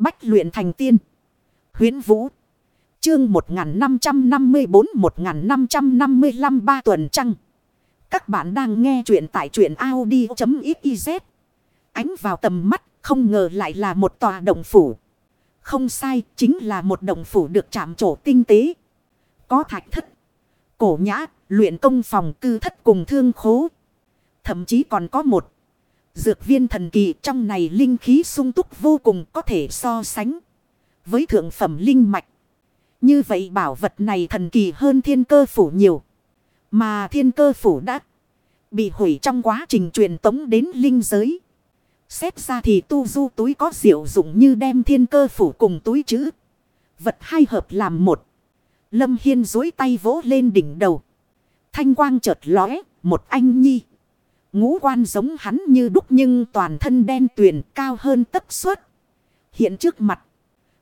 Bách luyện thành tiên. Huyến Vũ. Chương 1554-1555 ba tuần trăng. Các bạn đang nghe truyện tại truyện Audi.xyz. Ánh vào tầm mắt không ngờ lại là một tòa động phủ. Không sai chính là một động phủ được chạm trổ tinh tế. Có thạch thất. Cổ nhã, luyện công phòng cư thất cùng thương khố. Thậm chí còn có một. Dược viên thần kỳ trong này linh khí sung túc vô cùng có thể so sánh. Với thượng phẩm linh mạch. Như vậy bảo vật này thần kỳ hơn thiên cơ phủ nhiều. Mà thiên cơ phủ đã bị hủy trong quá trình truyền tống đến linh giới. Xét ra thì tu du túi có diệu dụng như đem thiên cơ phủ cùng túi chữ. Vật hai hợp làm một. Lâm Hiên dối tay vỗ lên đỉnh đầu. Thanh quang chợt lóe, một anh nhi. Ngũ quan giống hắn như đúc nhưng toàn thân đen tuyền cao hơn tấp suất. Hiện trước mặt.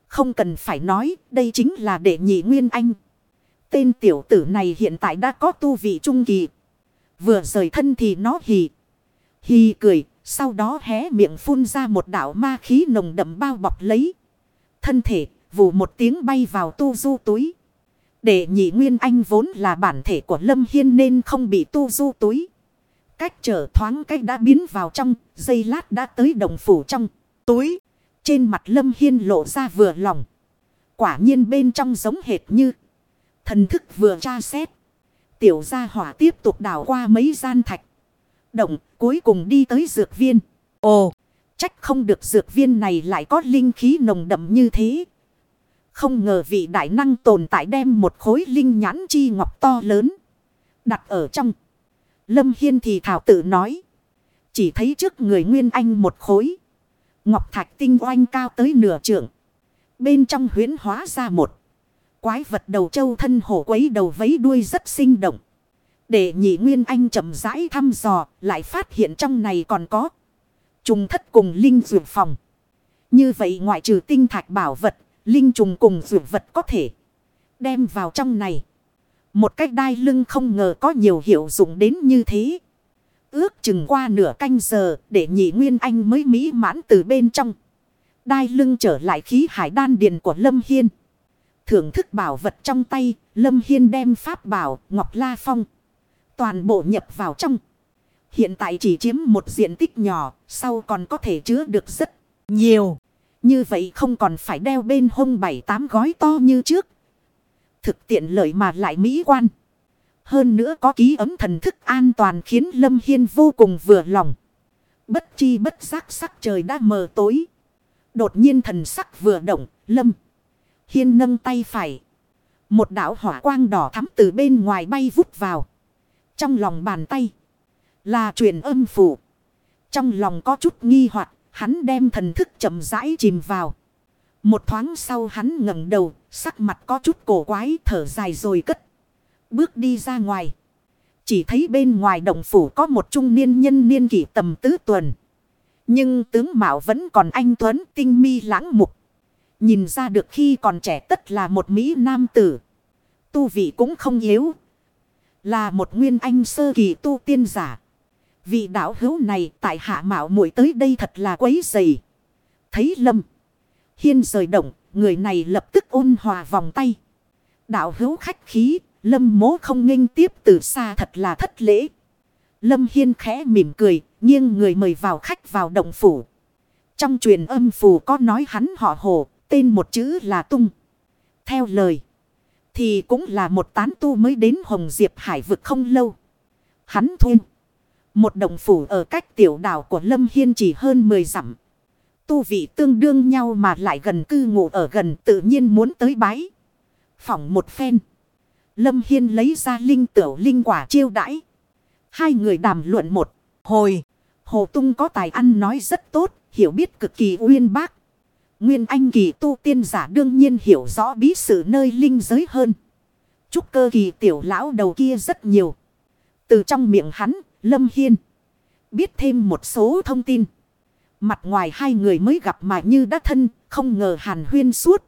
Không cần phải nói, đây chính là đệ nhị nguyên anh. Tên tiểu tử này hiện tại đã có tu vị trung kỳ. Vừa rời thân thì nó hì. Hì cười, sau đó hé miệng phun ra một đạo ma khí nồng đậm bao bọc lấy. Thân thể, vù một tiếng bay vào tu du túi. Đệ nhị nguyên anh vốn là bản thể của Lâm Hiên nên không bị tu du túi. Cách trở thoáng cách đã biến vào trong, dây lát đã tới đồng phủ trong, túi. Trên mặt Lâm Hiên lộ ra vừa lòng. Quả nhiên bên trong giống hệt như. Thần thức vừa tra xét. Tiểu gia hỏa tiếp tục đảo qua mấy gian thạch. Động cuối cùng đi tới dược viên. Ồ, trách không được dược viên này lại có linh khí nồng đậm như thế. Không ngờ vị đại năng tồn tại đem một khối linh nhãn chi ngọc to lớn. Đặt ở trong. Lâm Hiên thì thảo tự nói. Chỉ thấy trước người Nguyên Anh một khối. Ngọc thạch tinh oanh cao tới nửa trượng. Bên trong huyến hóa ra một. Quái vật đầu châu thân hổ quấy đầu vấy đuôi rất sinh động. Để nhị Nguyên Anh chậm rãi thăm dò. Lại phát hiện trong này còn có. Trùng thất cùng linh dược phòng. Như vậy ngoại trừ tinh thạch bảo vật. Linh trùng cùng dược vật có thể. Đem vào trong này. Một cách đai lưng không ngờ có nhiều hiệu dụng đến như thế. Ước chừng qua nửa canh giờ để nhị Nguyên Anh mới mỹ mãn từ bên trong. Đai lưng trở lại khí hải đan điền của Lâm Hiên. Thưởng thức bảo vật trong tay, Lâm Hiên đem pháp bảo Ngọc La Phong. Toàn bộ nhập vào trong. Hiện tại chỉ chiếm một diện tích nhỏ, sau còn có thể chứa được rất nhiều. Như vậy không còn phải đeo bên hông bảy tám gói to như trước. Thực tiện lợi mà lại mỹ quan. Hơn nữa có ký ấm thần thức an toàn khiến Lâm Hiên vô cùng vừa lòng. Bất chi bất giác sắc trời đã mờ tối. Đột nhiên thần sắc vừa động, Lâm. Hiên nâng tay phải. Một đảo hỏa quang đỏ thắm từ bên ngoài bay vút vào. Trong lòng bàn tay. Là truyền âm phủ. Trong lòng có chút nghi hoặc hắn đem thần thức chậm rãi chìm vào. Một thoáng sau hắn ngẩng đầu, sắc mặt có chút cổ quái thở dài rồi cất. Bước đi ra ngoài. Chỉ thấy bên ngoài động phủ có một trung niên nhân niên kỷ tầm tứ tuần. Nhưng tướng Mạo vẫn còn anh Tuấn tinh mi lãng mục. Nhìn ra được khi còn trẻ tất là một Mỹ nam tử. Tu vị cũng không yếu. Là một nguyên anh sơ kỳ tu tiên giả. Vị đạo hữu này tại hạ mạo muội tới đây thật là quấy dày. Thấy lâm. Hiên rời động. Người này lập tức ôn hòa vòng tay. Đạo hữu khách khí. Lâm mố không nghênh tiếp từ xa thật là thất lễ. Lâm Hiên khẽ mỉm cười. Nghiêng người mời vào khách vào động phủ. Trong truyền âm phù có nói hắn họ hồ. Tên một chữ là tung. Theo lời. Thì cũng là một tán tu mới đến Hồng Diệp Hải vực không lâu. Hắn thuê. Một đồng phủ ở cách tiểu đảo của Lâm Hiên chỉ hơn 10 dặm. Tu vị tương đương nhau mà lại gần cư ngụ ở gần tự nhiên muốn tới bái. Phỏng một phen. Lâm Hiên lấy ra linh tiểu linh quả chiêu đãi. Hai người đàm luận một hồi. Hồ Tung có tài ăn nói rất tốt, hiểu biết cực kỳ uyên bác. Nguyên Anh kỳ tu tiên giả đương nhiên hiểu rõ bí sự nơi linh giới hơn. Chúc cơ kỳ tiểu lão đầu kia rất nhiều. Từ trong miệng hắn, Lâm Hiên. Biết thêm một số thông tin. Mặt ngoài hai người mới gặp mà như đã thân, không ngờ hàn huyên suốt.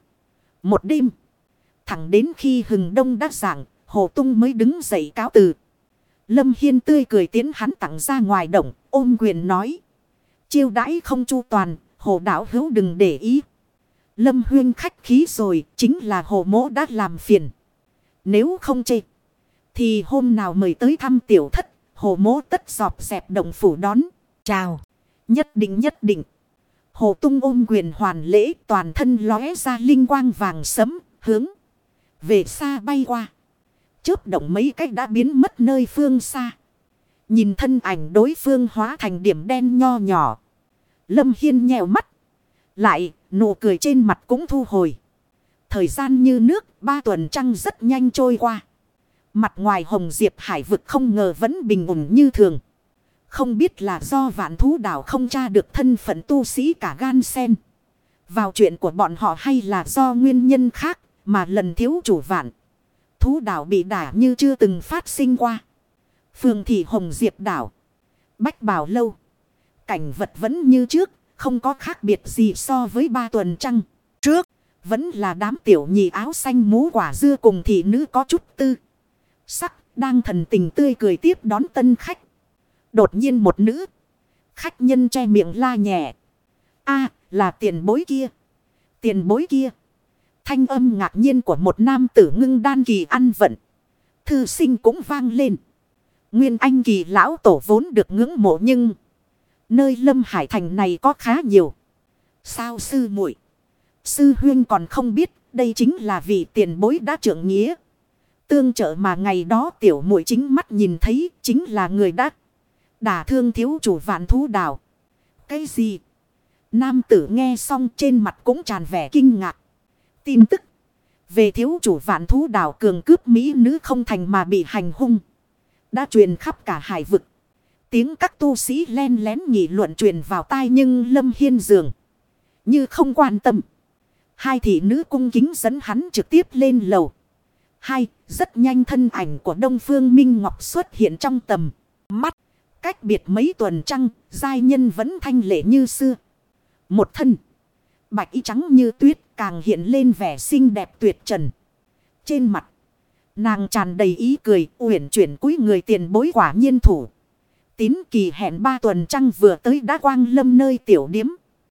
Một đêm. Thẳng đến khi hừng đông đã giảng, Hồ Tung mới đứng dậy cáo từ. Lâm Hiên tươi cười tiến hắn tặng ra ngoài động, ôm quyền nói. Chiêu đãi không chu toàn, hồ đảo hữu đừng để ý. Lâm huyên khách khí rồi, chính là hồ mỗ đã làm phiền. Nếu không chê, thì hôm nào mời tới thăm tiểu thất, hồ mỗ tất dọp dẹp động phủ đón. Chào, nhất định nhất định. Hồ tung ôm quyền hoàn lễ toàn thân lóe ra linh quang vàng sấm, hướng về xa bay qua. Chớp động mấy cách đã biến mất nơi phương xa. Nhìn thân ảnh đối phương hóa thành điểm đen nho nhỏ. Lâm Hiên nhèo mắt. Lại, nụ cười trên mặt cũng thu hồi. Thời gian như nước, ba tuần trăng rất nhanh trôi qua. Mặt ngoài hồng diệp hải vực không ngờ vẫn bình ổn như thường. Không biết là do vạn thú đảo không tra được thân phận tu sĩ cả gan sen. Vào chuyện của bọn họ hay là do nguyên nhân khác mà lần thiếu chủ vạn. Thú đảo bị đả như chưa từng phát sinh qua. Phường thị hồng diệp đảo. Bách bảo lâu. Cảnh vật vẫn như trước. Không có khác biệt gì so với ba tuần trăng. Trước. Vẫn là đám tiểu nhị áo xanh mũ quả dưa cùng thị nữ có chút tư. Sắc đang thần tình tươi cười tiếp đón tân khách. Đột nhiên một nữ. Khách nhân che miệng la nhẹ. a, là tiền bối kia. Tiền bối kia. Thanh âm ngạc nhiên của một nam tử ngưng đan kỳ ăn vận. Thư sinh cũng vang lên. Nguyên anh kỳ lão tổ vốn được ngưỡng mộ nhưng. Nơi lâm hải thành này có khá nhiều. Sao sư muội Sư huyên còn không biết, đây chính là vị tiền bối đã trưởng nghĩa. Tương trợ mà ngày đó tiểu muội chính mắt nhìn thấy chính là người đã đả thương thiếu chủ vạn thú đảo. Cái gì? Nam tử nghe xong trên mặt cũng tràn vẻ kinh ngạc. Tin tức về thiếu chủ vạn thú đảo cường cướp Mỹ nữ không thành mà bị hành hung. Đã truyền khắp cả hải vực. Tiếng các tu sĩ len lén nghị luận truyền vào tai nhưng Lâm Hiên dường. Như không quan tâm. Hai thị nữ cung kính dẫn hắn trực tiếp lên lầu. Hai, rất nhanh thân ảnh của Đông Phương Minh Ngọc xuất hiện trong tầm mắt. Cách biệt mấy tuần trăng, giai nhân vẫn thanh lệ như xưa. Một thân. Bạch y trắng như tuyết càng hiện lên vẻ xinh đẹp tuyệt trần. Trên mặt. Nàng tràn đầy ý cười uyển chuyển cúi người tiền bối quả nhiên thủ. Tín kỳ hẹn ba tuần trăng vừa tới đã quang lâm nơi tiểu điếm.